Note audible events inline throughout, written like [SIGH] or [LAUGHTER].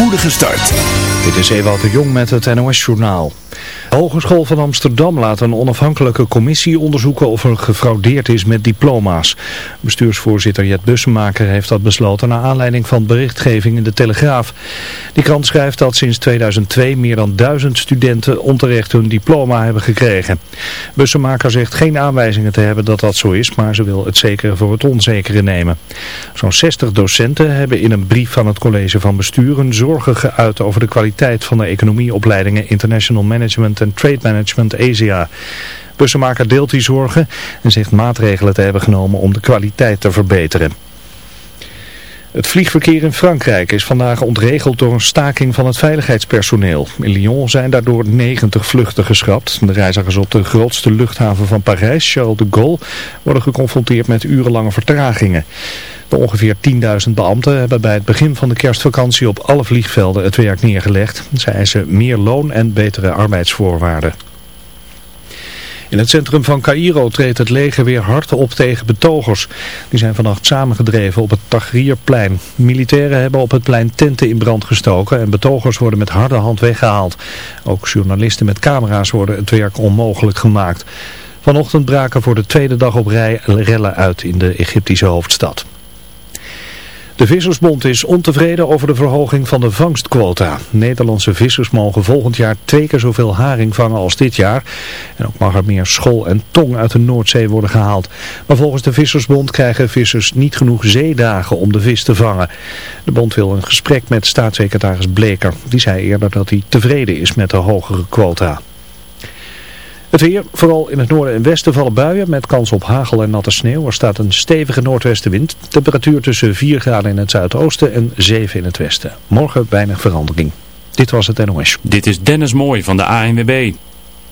spoedige start. Dit is Ewout de Jong met het NOS-journaal. De Hogeschool van Amsterdam laat een onafhankelijke commissie onderzoeken of er gefraudeerd is met diploma's. Bestuursvoorzitter Jet Bussemaker heeft dat besloten naar aanleiding van berichtgeving in de Telegraaf. Die krant schrijft dat sinds 2002 meer dan duizend studenten onterecht hun diploma hebben gekregen. Bussemaker zegt geen aanwijzingen te hebben dat dat zo is, maar ze wil het zekere voor het onzekere nemen. Zo'n 60 docenten hebben in een brief van het college van besturen zorgen geuit over de kwaliteit van de economieopleidingen International Management en Trade Management Asia. Bussenmaker deelt die zorgen en zegt maatregelen te hebben genomen om de kwaliteit te verbeteren. Het vliegverkeer in Frankrijk is vandaag ontregeld door een staking van het veiligheidspersoneel. In Lyon zijn daardoor 90 vluchten geschrapt. De reizigers op de grootste luchthaven van Parijs, Charles de Gaulle, worden geconfronteerd met urenlange vertragingen. De ongeveer 10.000 beambten hebben bij het begin van de kerstvakantie op alle vliegvelden het werk neergelegd. Zij eisen meer loon en betere arbeidsvoorwaarden. In het centrum van Cairo treedt het leger weer hard op tegen betogers. Die zijn vannacht samengedreven op het Tahrirplein. Militairen hebben op het plein tenten in brand gestoken en betogers worden met harde hand weggehaald. Ook journalisten met camera's worden het werk onmogelijk gemaakt. Vanochtend braken voor de tweede dag op rij rellen uit in de Egyptische hoofdstad. De Vissersbond is ontevreden over de verhoging van de vangstquota. Nederlandse vissers mogen volgend jaar twee keer zoveel haring vangen als dit jaar. En ook mag er meer schol en tong uit de Noordzee worden gehaald. Maar volgens de Vissersbond krijgen vissers niet genoeg zeedagen om de vis te vangen. De bond wil een gesprek met staatssecretaris Bleker. Die zei eerder dat hij tevreden is met de hogere quota. Het weer, vooral in het noorden en westen vallen buien met kans op hagel en natte sneeuw. Er staat een stevige noordwestenwind. Temperatuur tussen 4 graden in het zuidoosten en 7 in het westen. Morgen weinig verandering. Dit was het NOS. Dit is Dennis Mooi van de ANWB.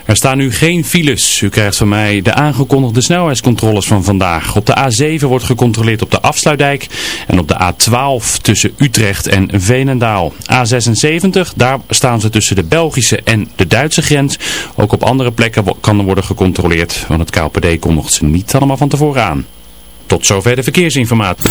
Er staan nu geen files. U krijgt van mij de aangekondigde snelheidscontroles van vandaag. Op de A7 wordt gecontroleerd op de Afsluitdijk en op de A12 tussen Utrecht en Veenendaal. A76, daar staan ze tussen de Belgische en de Duitse grens. Ook op andere plekken kan er worden gecontroleerd, want het KPD kondigt ze niet allemaal van tevoren aan. Tot zover de verkeersinformatie.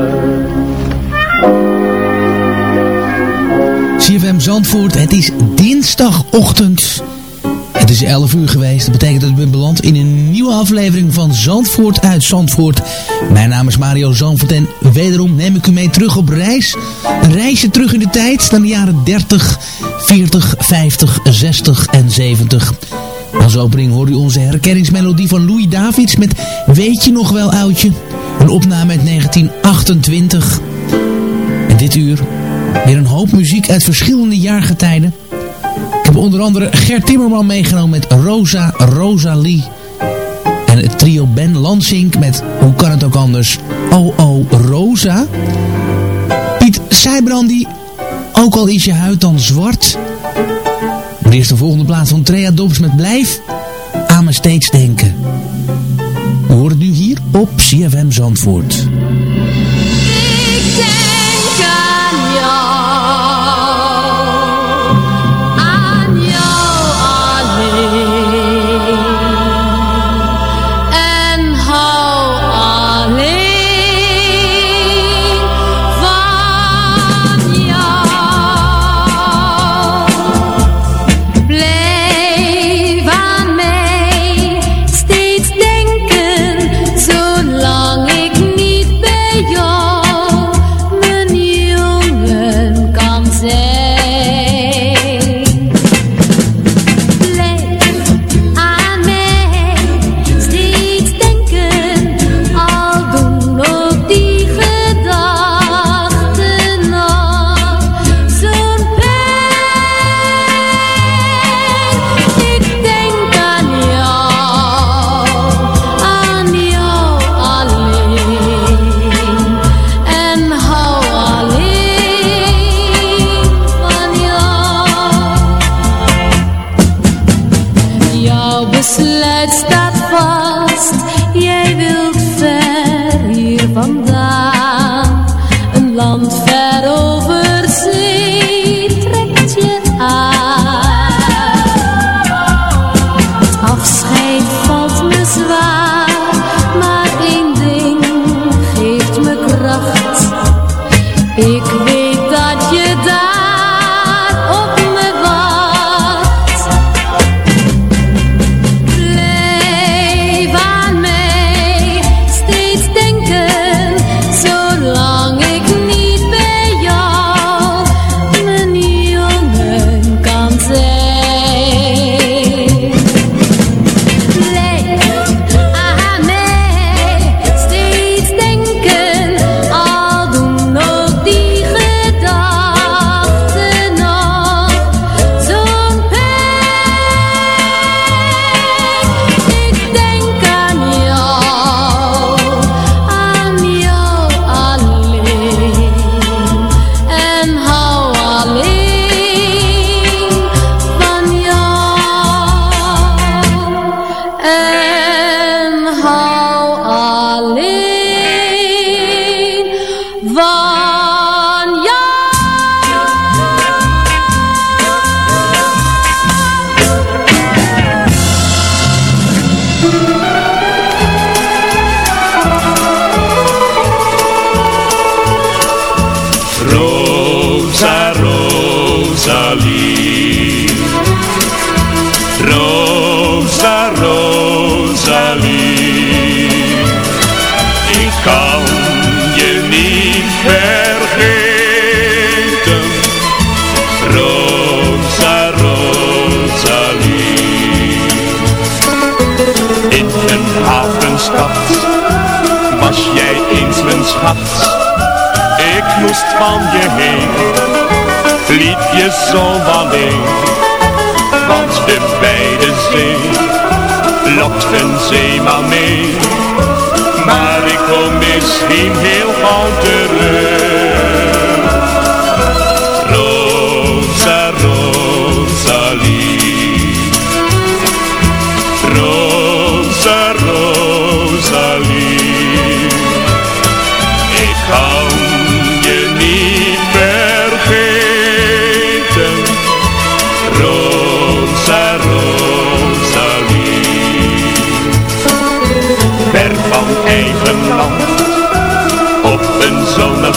CFM Zandvoort, het is dinsdagochtend. Het is 11 uur geweest. Dat betekent dat ik ben beland in een nieuwe aflevering van Zandvoort uit Zandvoort. Mijn naam is Mario Zandvoort en wederom neem ik u mee terug op reis. Een reisje terug in de tijd naar de jaren 30, 40, 50, 60 en 70. Als opening hoor u onze herkenningsmelodie van Louis Davids met Weet je nog wel oudje? Een opname uit 1928. En dit uur Weer een hoop muziek uit verschillende jaargetijden. Ik heb onder andere Gert Timmerman meegenomen met Rosa Rosalie. En het trio Ben Lansink met, hoe kan het ook anders, Oh Oh Rosa. Piet Seibrandi, ook al is je huid dan zwart. Maar eerst de volgende plaats van Trea Dobbs met Blijf aan me steeds denken. We horen nu hier op CFM Zandvoort. Ik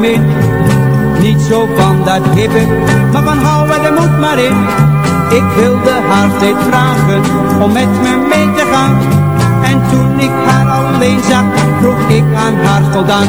Niet zo van dat hippe, maar van hou de moed maar in. Ik wilde haar steeds vragen om met me mee te gaan. En toen ik haar alleen zag, vroeg ik aan haar voldaan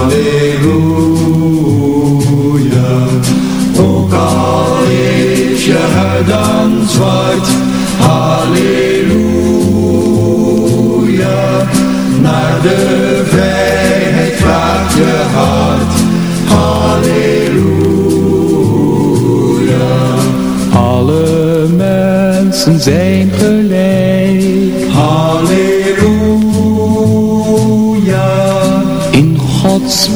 Zijn gelijk. Halleluja. In Gods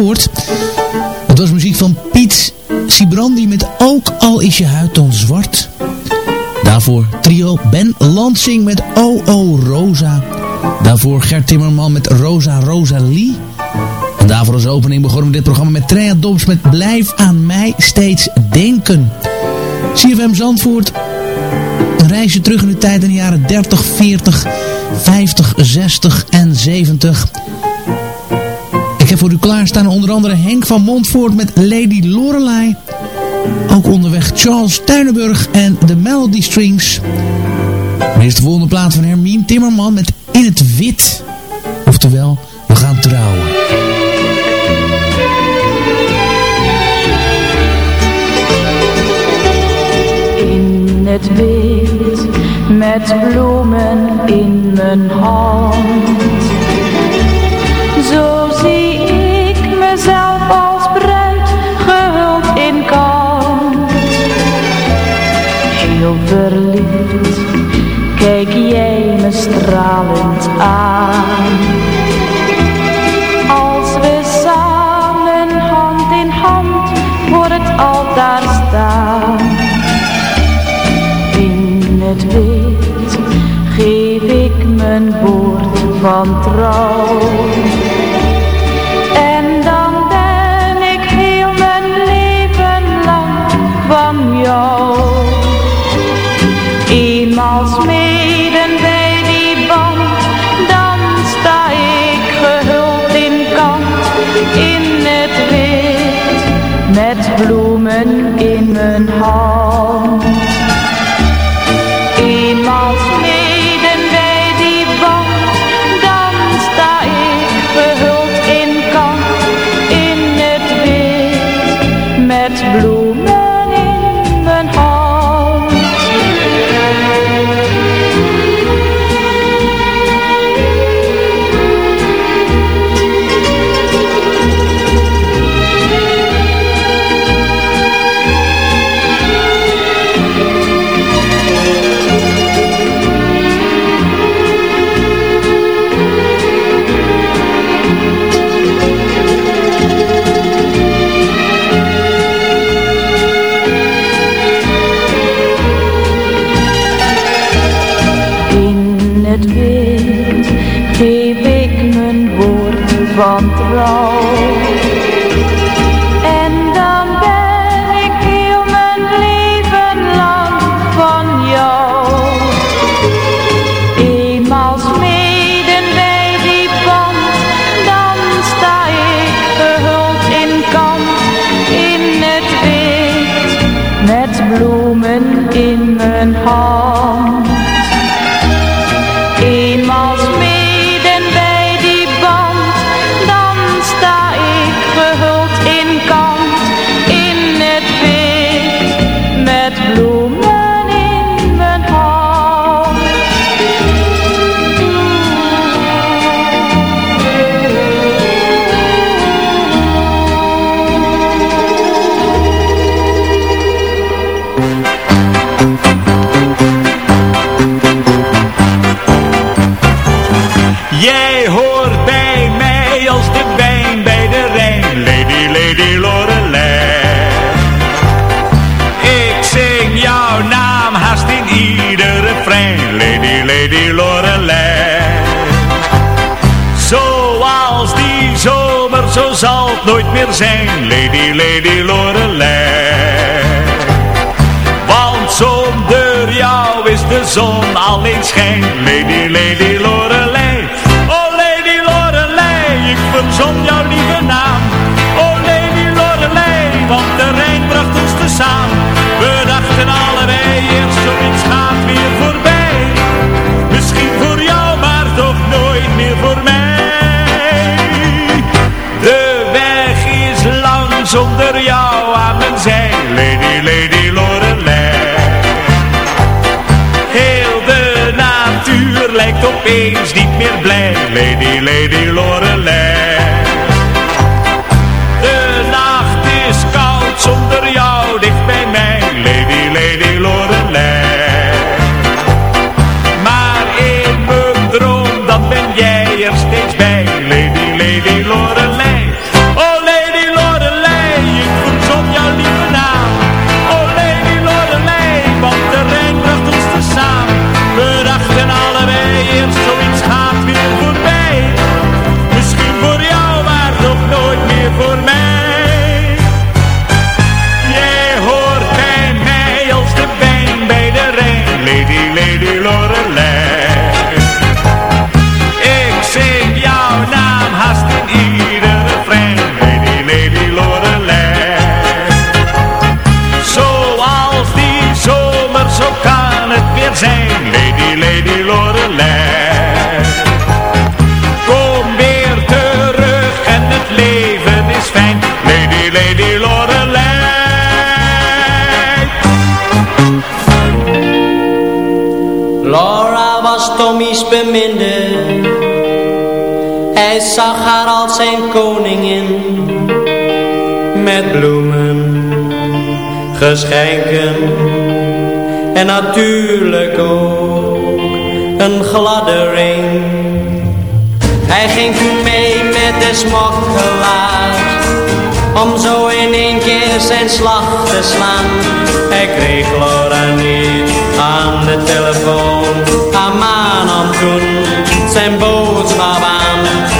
Zandvoort. Het was muziek van Piet Sibrandi met Ook al is je huid dan zwart. Daarvoor trio Ben Lansing met O O Rosa. Daarvoor Gert Timmerman met Rosa Rosalie. En daarvoor als opening begonnen we dit programma met Trea Dobbs met Blijf aan mij steeds denken. CFM Zandvoort een reisje terug in de tijd in de jaren 30, 40, 50, 60 en 70. Heb voor u klaarstaan onder andere Henk van Montvoort met Lady Lorelei. Ook onderweg Charles Tuinenburg en de Melody Strings. Maar eerst de volgende plaat van Hermine Timmerman met In het Wit. Oftewel, we gaan trouwen. In het wit, met bloemen in mijn hand. Verliefd, and hard. meer zijn Lady, Lady Lorelei. Want zonder jou is de zon alleen schijn Lady, Lady Lorelei. Oh Lady Lorelei, ik verzon jouw lieve naam. Oh Lady Lorelei, want de Rijn bracht ons te samen We dachten allebei eerst zoiets gaat weer voorbij. Misschien voor jou, maar toch nooit meer voor lady Lord. geschenken en natuurlijk ook een gladde ring. Hij ging toen mee met de smokkelaar om zo in één keer zijn slag te slaan. Hij kreeg Laura niet aan de telefoon, haar man om toen zijn boodschap aan.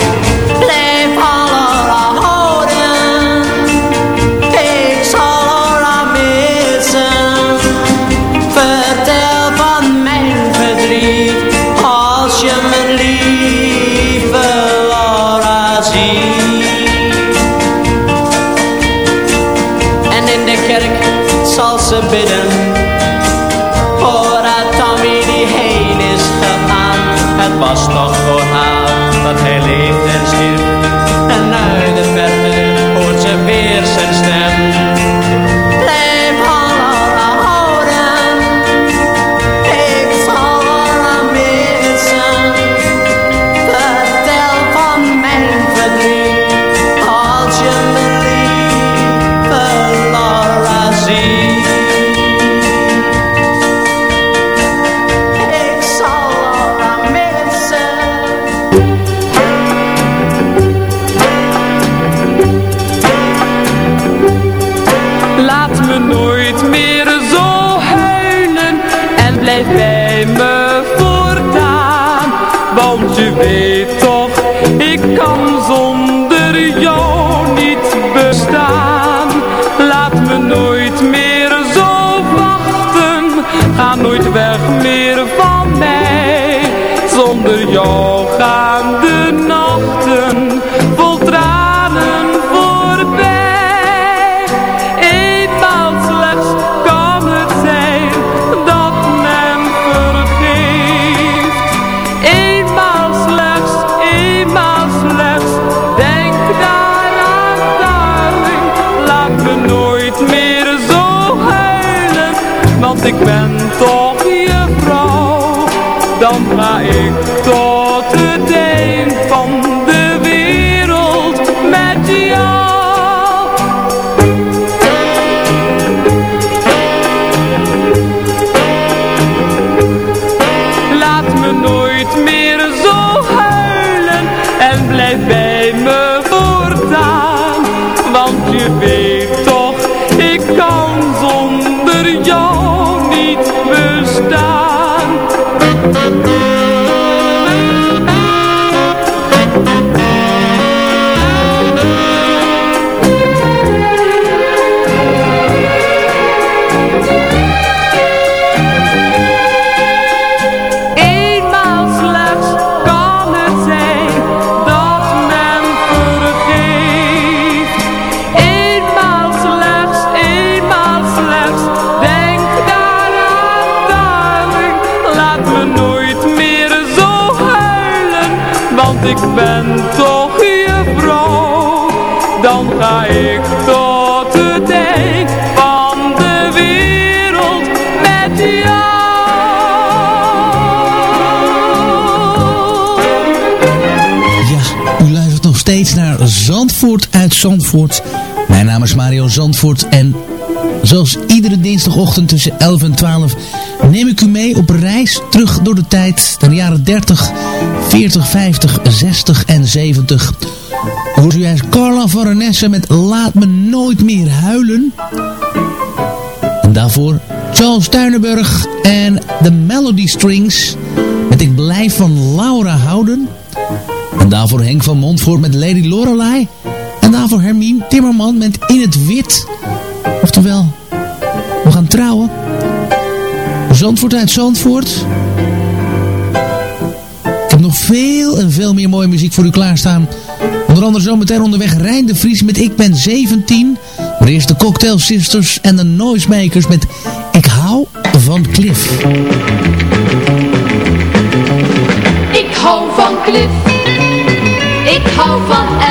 Ik kan zonder jou niet bestaan. Laat me nooit meer zo wachten, ga nooit weg meer van mij. Zonder jou ik ben toch je vrouw. Dan ga ik tot het eind van de wereld met jou. Ja, u luistert nog steeds naar Zandvoort uit Zandvoort. Mijn naam is Mario Zandvoort en zoals iedere dinsdagochtend tussen 11 en 12 neem ik u mee op reis terug door de tijd naar de jaren 30, 40, 50, 60 en 70. Hoort u eens Carla van Renesse met Laat me nooit meer huilen. En daarvoor Charles Tuinenburg en de Melody Strings met Ik blijf van Laura houden. En daarvoor Henk van Montvoort met Lady Lorelei. En daarvoor Hermine Timmerman met In het Wit. Oftewel, we gaan trouwen. Zandvoort uit Zandvoort. Ik heb nog veel en veel meer mooie muziek voor u klaarstaan. Onder andere zometeen onderweg Rijn de Vries met Ik ben 17. Maar eerst de Cocktail Sisters en de Noisemakers met Ik hou van Cliff. Ik hou van Cliff. Ik hou van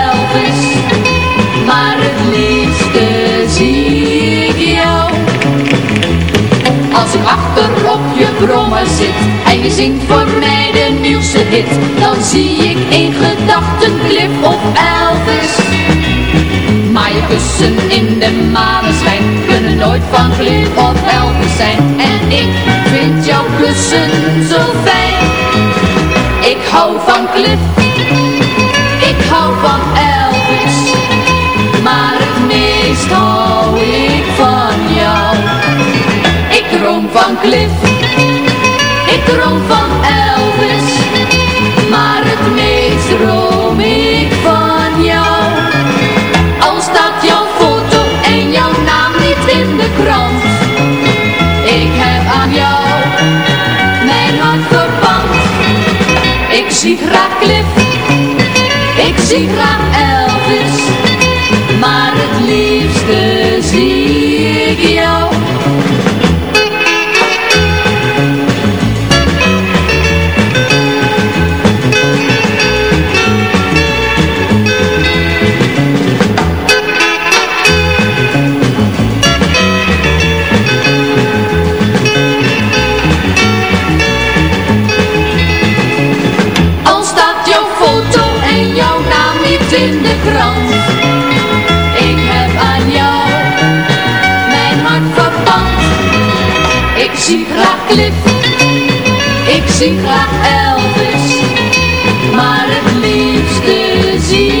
brommer zit en je zingt voor mij de nieuwste hit, dan zie ik in gedachten Cliff of Elvis. Maar je kussen in de maneschijn kunnen nooit van Cliff of Elvis zijn. En ik vind jouw kussen zo Ik zie graag Cliff, ik zie graag Elvis. Maar het liefste zie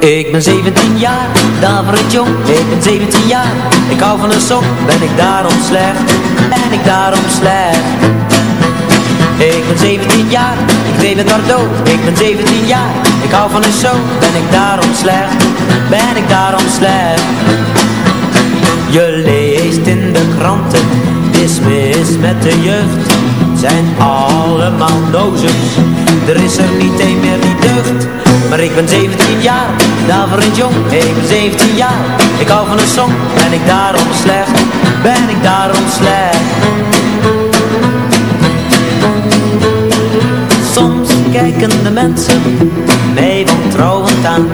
Ik ben 17 jaar, daverend jong, ik ben 17 jaar Ik hou van een sok, ben ik daarom slecht, ben ik daarom slecht? Ik ben 17 jaar, ik weet het dood Ik ben 17 jaar, ik hou van een show, ben ik daarom slecht, ben ik daarom slecht? Je leest in de kranten, het is mis met de jeugd. Zijn allemaal dozens, er is er niet een meer die deugt maar ik ben 17 jaar, daverend jong, ik ben 17 jaar. Ik hou van een song, ben ik daarom slecht, ben ik daarom slecht? Soms kijken de mensen mij wantrouwend aan.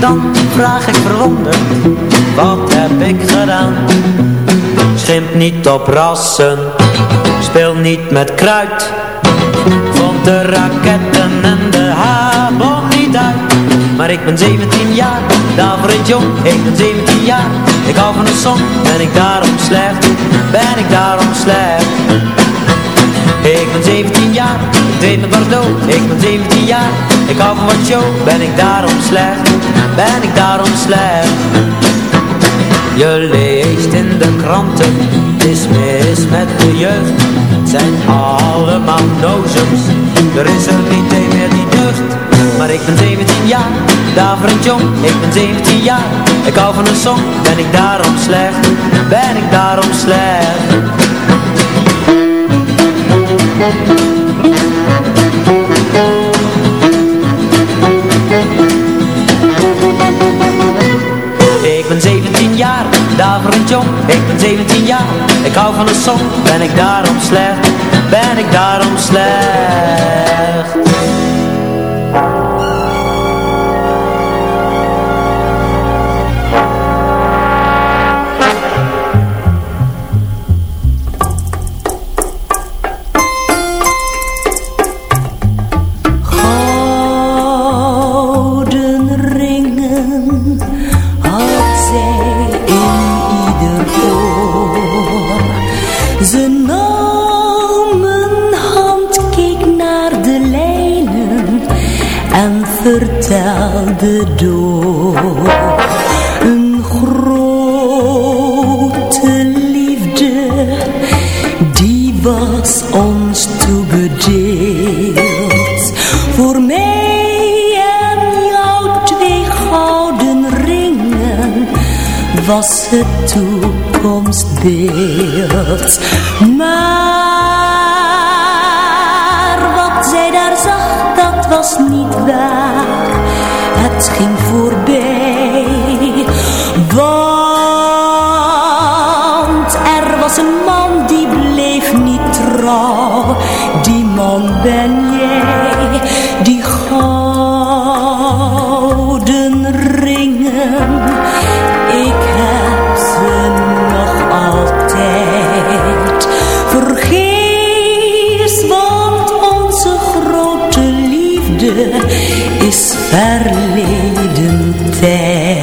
Dan vraag ik verwonderd, wat heb ik gedaan? Schimp niet op rassen, speel niet met kruid. Vond de raketten en de habon ik ben 17 jaar, daverend jong Ik ben 17 jaar, ik hou van een song Ben ik daarom slecht, ben ik daarom slecht? Ik ben 17 jaar, ik dreef met Bordeaux Ik ben 17 jaar, ik hou van wat show Ben ik daarom slecht, ben ik daarom slecht? Je leest in de kranten, het is mis met de jeugd. Het zijn allemaal nozems, er is er niet een meer die deugd. Maar ik ben 17 jaar, daverend jong, ik ben 17 jaar. Ik hou van een song, ben ik daarom slecht, ben ik daarom slecht. Ik ben 17 jaar, daverend jong, ik ben 17 jaar Ik hou van een song, ben ik daarom slecht, ben ik daarom slecht Een grote liefde, die was ons toebedeeld. Voor mij en jou twee gouden ringen was het toekomstbeeld. Maar wat zij daar zag, dat was niet waar. Het ging voorbij. Want er was een man die bleef niet trouw. Die man ben jij, die gouden ringen. Ik heb ze nog altijd. Vergeefs, want onze grote liefde is verleden tijd.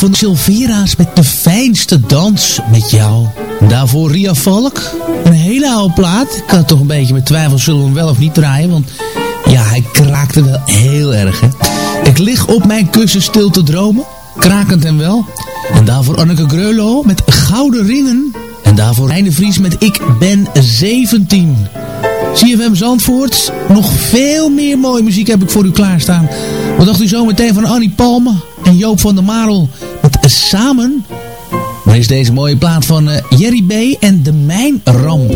Van Silvera's met de fijnste dans met jou. Daarvoor Ria Valk, een hele oude plaat. Ik had toch een beetje met twijfel, zullen we hem wel of niet draaien, want ja, hij kraakte wel heel erg, hè. Ik lig op mijn kussen stil te dromen, krakend en wel. En daarvoor Anneke Greulow met Gouden Ringen. En daarvoor Reine Vries met Ik ben 17. CFM Zandvoort. Nog veel meer mooie muziek heb ik voor u klaarstaan. Wat dacht u zo meteen van Annie Palme en Joop van der Marel Samen? Is deze mooie plaat van eh, Jerry B. en de Mijnramp.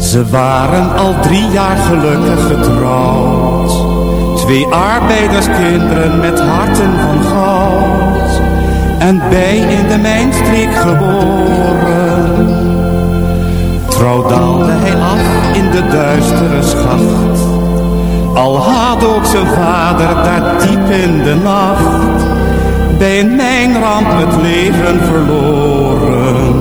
Ze waren al drie jaar gelukkig getrouwd. Twee arbeiderskinderen met harten van goud. En bij in de mijnstreek geboren. Trouw daalde hij af in de duistere schacht. Al had ook zijn vader daar diep in de nacht. Bij een mijnramp het leven verloren.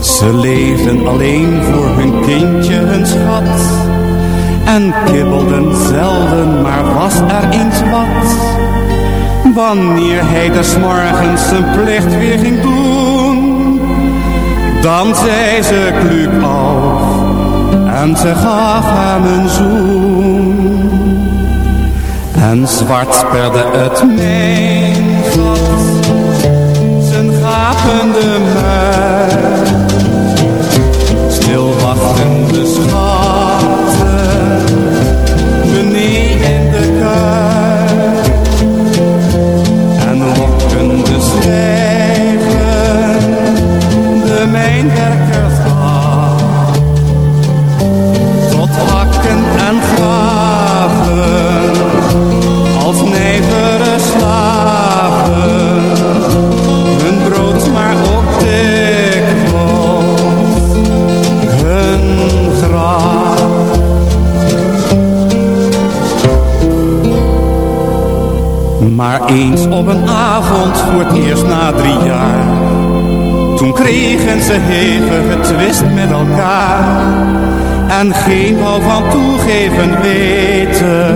Ze leefden alleen voor hun kindje, hun schat. En kibbelden zelden, maar was er eens wat. Wanneer hij des morgens zijn plicht weer ging doen. Dan zei ze kluk af en ze gaf hem een zoen. En zwart sperde het mijnvat, zijn gapende Maar eens op een avond voor het eerst na drie jaar Toen kregen ze hevige twist met elkaar en geen wou van toegeven weten.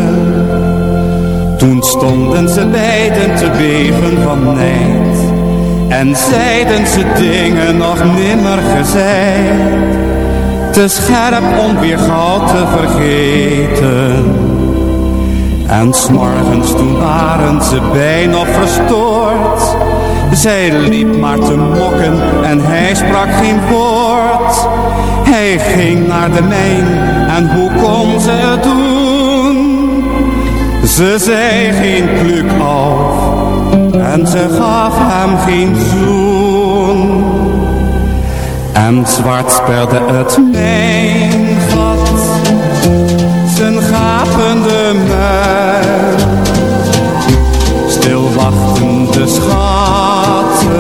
Toen stonden ze beiden te beven van nijd en zeiden ze dingen nog nimmer gezegd. Te scherp om weer gauw te vergeten. En s'morgens toen waren ze bijna verstoord. Zij liep maar te mokken en hij sprak geen woord. Hij ging naar de mijn en hoe kon ze het doen? Ze zei geen kluk af en ze gaf hem geen zoen. En zwart sperde het mijn gat, zijn gapende muil. Stil wachtende schatten,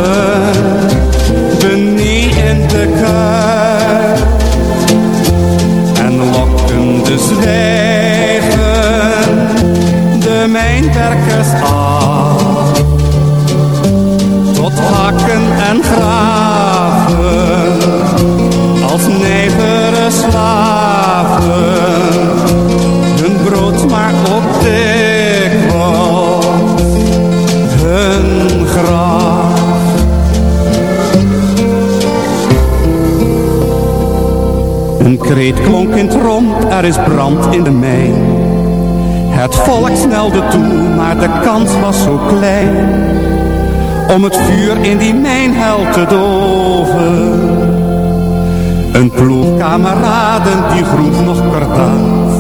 benieuwd in de kuil. En lokkende zwijgen, de mijnwerkers af. Tot hakken en graven, als nijvere slaven. Dikwijls, hun graf. Een kreet klonk in rond, er is brand in de mijn. Het volk snelde toe, maar de kans was zo klein. Om het vuur in die mijnhel te doven. Een ploeg kameraden die groef nog kordaat.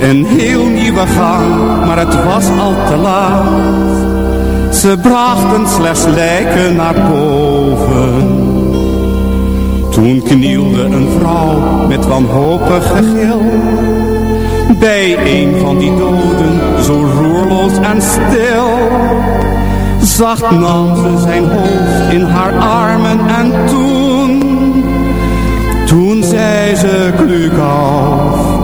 Een heel nieuwe gang, maar het was al te laat. Ze brachten slechts lijken naar boven. Toen knielde een vrouw met wanhopig gegil. Bij een van die doden, zo roerloos en stil. Zacht nam ze zijn hoofd in haar armen en toen, toen zei ze kluk af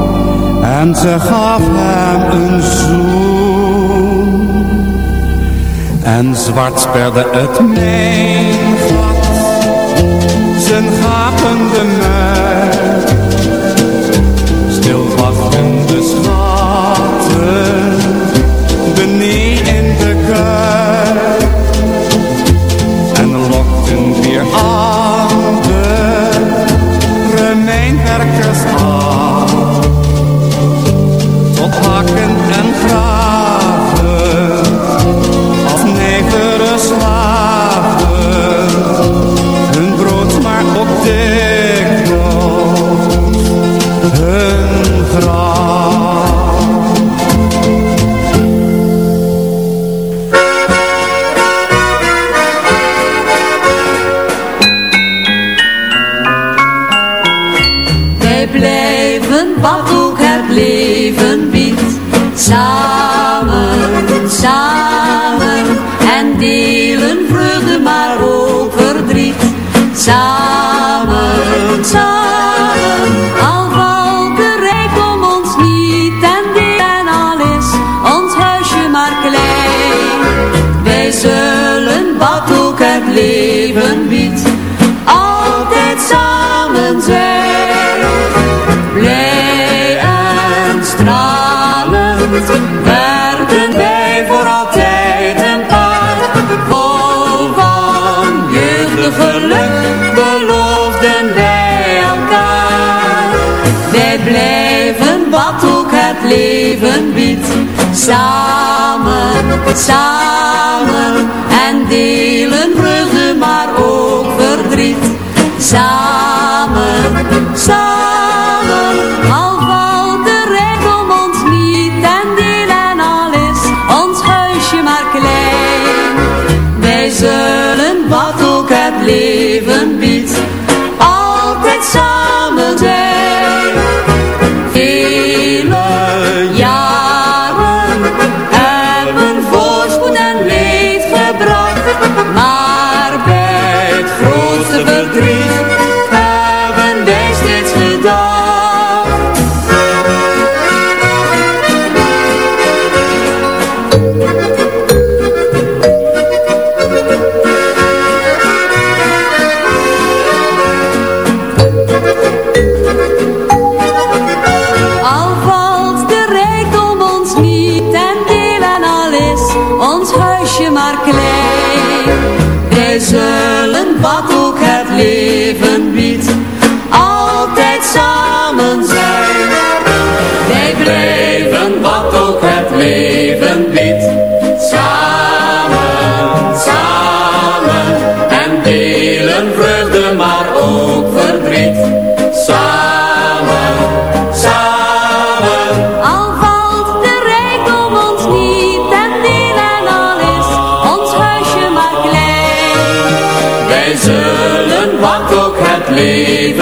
en ze gaf hem een zoen. En zwart sperde het mijn leven biedt. Samen, samen en delen vreugde maar ook verdriet. Samen, samen,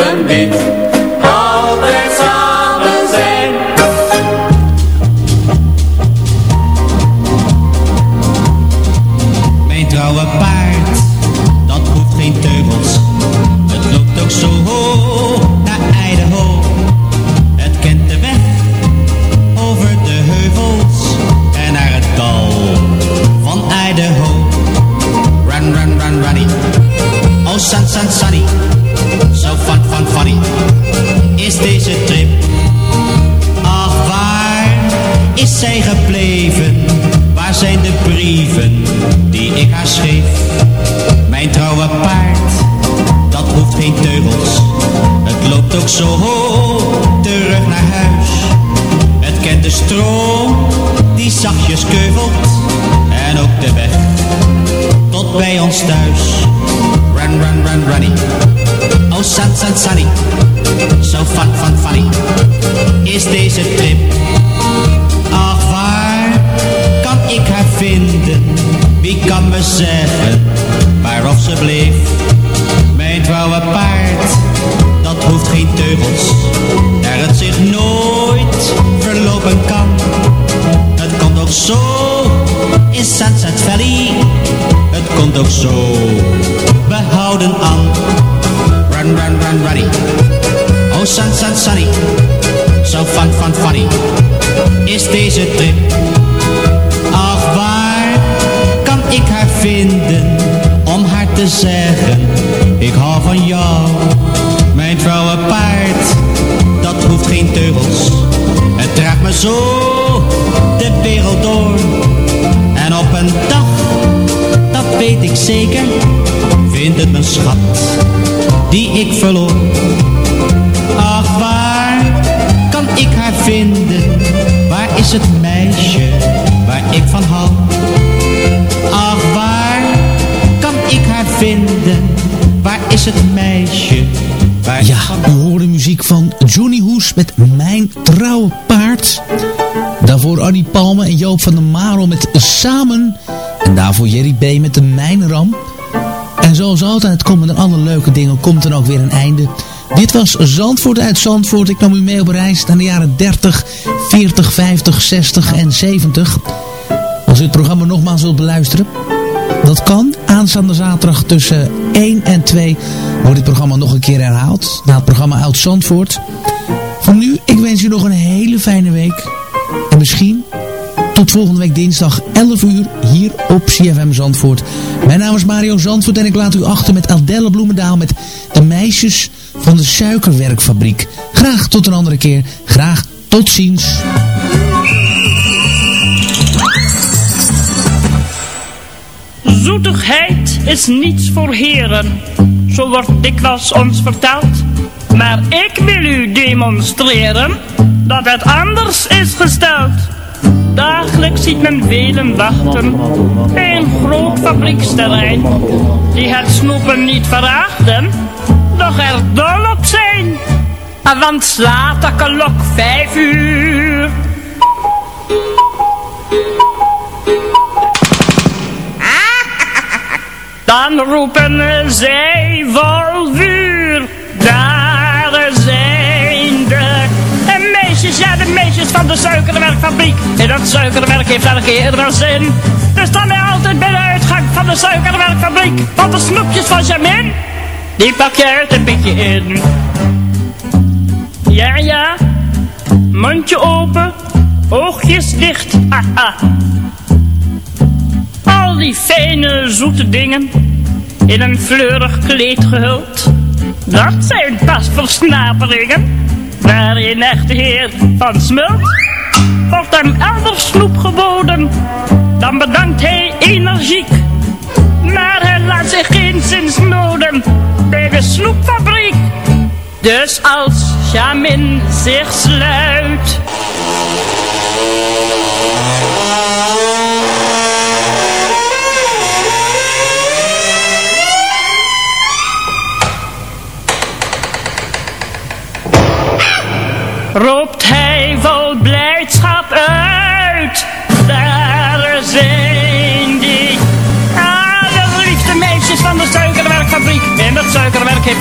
leven biedt. Altijd samen zijn. Mijn trouwe paard, dat hoeft geen teugels. Het loopt ook zo hoog naar Idaho. Het kent de weg over de heuvels en naar het dal van Idaho. Run, run, run, runny. Oh, sun, sun, sunny. Deze trip? Ach, waar is zij gebleven? Waar zijn de brieven die ik haar schreef? Mijn trouwe paard, dat hoeft geen teugels. Het loopt ook zo hoog terug naar huis. Het kent de stroom die zachtjes keuvelt. En ook de weg tot bij ons thuis. Run, run, run, runny. Oh, sun, sun, sunny. So fun, fun, funny. Is deze trip? Ach, waar kan ik haar vinden? Wie kan me zeggen ze bleef? Mijn trouwe paard, dat hoeft geen teugels. Daar het zich nooit verlopen kan. Het komt ook zo in Sunset Valley. Het komt ook zo behouden aan. Run, run, run, runny. Oh, sun, sun, sunny. So fun, fun, funny. Is deze trip? Ach, waar kan ik haar vinden om haar te zeggen? Ik hou van jou, mijn trouwe paard. Dat hoeft geen teugels. Het draagt me zo de wereld door. En op een dag, dat weet ik zeker, vindt het mijn schat die ik verloor. Vinden? Waar is het meisje waar ik van hou? Ach, waar kan ik haar vinden? Waar is het meisje waar Ja, u hoorde muziek van Johnny Hoes met Mijn Trouwe Paard. Daarvoor Annie Palme en Joop van der Marel met Samen. En daarvoor Jerry B. met de Mijnram. En zoals altijd komen er alle leuke dingen, komt er ook weer een einde. Dit was Zandvoort uit Zandvoort. Ik nam u mee op reis naar de jaren 30, 40, 50, 60 en 70. Als u het programma nogmaals wilt beluisteren, dat kan. Aanstaande zaterdag tussen 1 en 2 wordt dit programma nog een keer herhaald. Na het programma uit Zandvoort. Voor nu, ik wens u nog een hele fijne week. En misschien tot volgende week dinsdag 11 uur hier op CFM Zandvoort. Mijn naam is Mario Zandvoort en ik laat u achter met Aldelle Bloemendaal met de meisjes van de suikerwerkfabriek. Graag tot een andere keer. Graag tot ziens. Zoetigheid is niets voor heren, zo wordt dikwijls ons verteld. Maar ik wil u demonstreren dat het anders is gesteld. Dagelijks ziet men velen wachten bij een groot fabrieksterrein. Die het snoepen niet verachten, doch er dol op zijn. Want slaat de klok vijf uur. [LAUGHS] Dan roepen zij vol vuur. Daar zijn de meisjes, ja de meisjes van de suikerwerkfabriek. En dat suikerwerk heeft elke keer een zin. Dus staan wij altijd bij de uitgang van de suikerwerkfabriek. Want de snoepjes van Jamin, die pak je uit een beetje in. Ja, ja, mondje open, oogjes dicht, haha. Al die fijne zoete dingen, in een fleurig kleed gehuld. Dat zijn pas versnaperingen, waarin echt heer van smult. Wordt hem elders snoep geboden, dan bedankt hij energiek. Maar hij laat zich sinds bij de snoepfabriek. Dus als Jamin zich sluit... Roept hij vol blijdschap uit.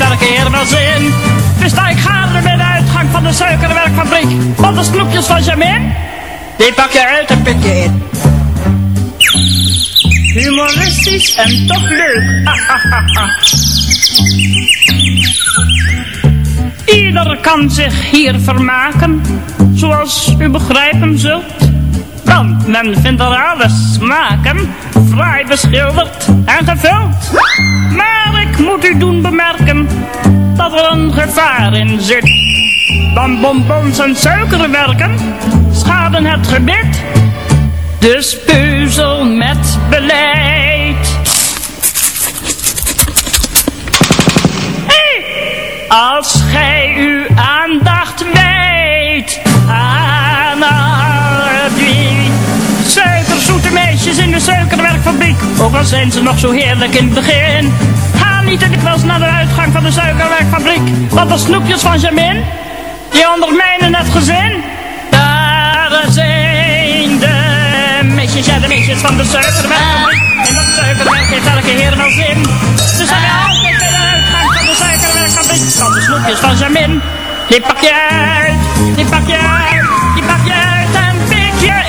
Elke heer wel zin. Dus sta ik gaarne bij de uitgang van de suikerwerkfabriek. Want de snoepjes van Jamin, die pak je uit en pik je in. Humoristisch en toch leuk. [LAUGHS] Ieder kan zich hier vermaken, zoals u begrijpen zult. Want men vindt er alle smaken fraai beschilderd en gevuld. Maar moet u doen bemerken dat er een gevaar in zit. Want bonbons en suikerwerken schaden het gebit. Dus puzzel met beleid. Hey, als gij uw aandacht weet aan alle die suikerzoete meisjes in de suikerwerkfabriek. Ook al zijn ze nog zo heerlijk in het begin. Niet te dikwijls naar de uitgang van de suikerwerkfabriek. Want de snoepjes van Jamin, die ondermijnen het gezin. Daar zijn de meisjes, ja de meisjes van de suikerwerkfabriek. En dat suikerwerk heeft elke heer wel zin. Ze zijn altijd bij de uitgang van de suikerwerkfabriek. Want de snoepjes van Jamin, die pak je uit, die pak je uit, die pak je uit en pik je